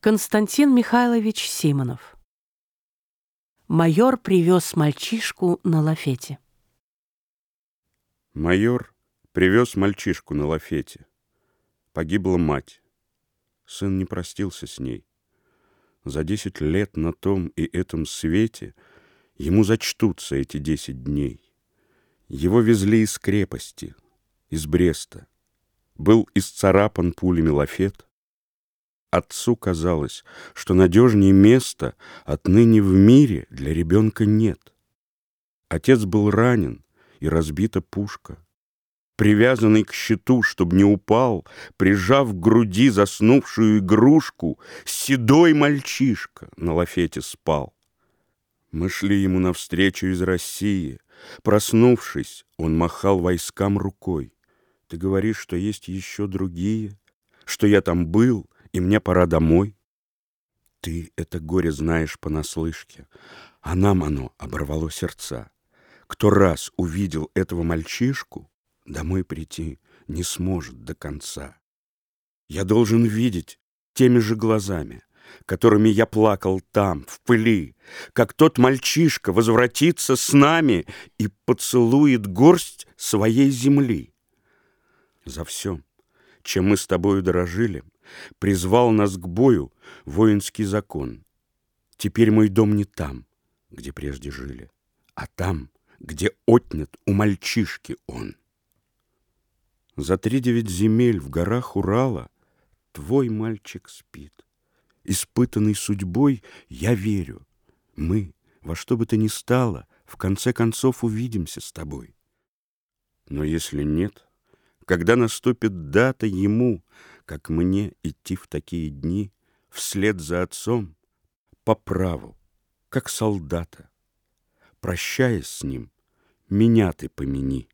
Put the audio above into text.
Константин Михайлович Симонов Майор привез мальчишку на лафете. Майор привез мальчишку на лафете. Погибла мать. Сын не простился с ней. За десять лет на том и этом свете ему зачтутся эти десять дней. Его везли из крепости, из Бреста. Был исцарапан пулями лафет, Отцу казалось, что надежнее места отныне в мире для ребенка нет. Отец был ранен, и разбита пушка. Привязанный к щиту, чтобы не упал, прижав к груди заснувшую игрушку, седой мальчишка на лафете спал. Мы шли ему навстречу из России. Проснувшись, он махал войскам рукой. Ты говоришь, что есть еще другие, что я там был — и мне пора домой. Ты это горе знаешь понаслышке, а нам оно оборвало сердца. Кто раз увидел этого мальчишку, домой прийти не сможет до конца. Я должен видеть теми же глазами, которыми я плакал там, в пыли, как тот мальчишка возвратится с нами и поцелует горсть своей земли. За все, чем мы с тобою дорожили, призвал нас к бою воинский закон. Теперь мой дом не там, где прежде жили, а там, где отнят у мальчишки он. За три девять земель в горах Урала твой мальчик спит. Испытанный судьбой, я верю, мы, во что бы то ни стало, в конце концов увидимся с тобой. Но если нет, когда наступит дата ему, как мне идти в такие дни вслед за отцом по праву, как солдата. Прощаясь с ним, меня ты помяни.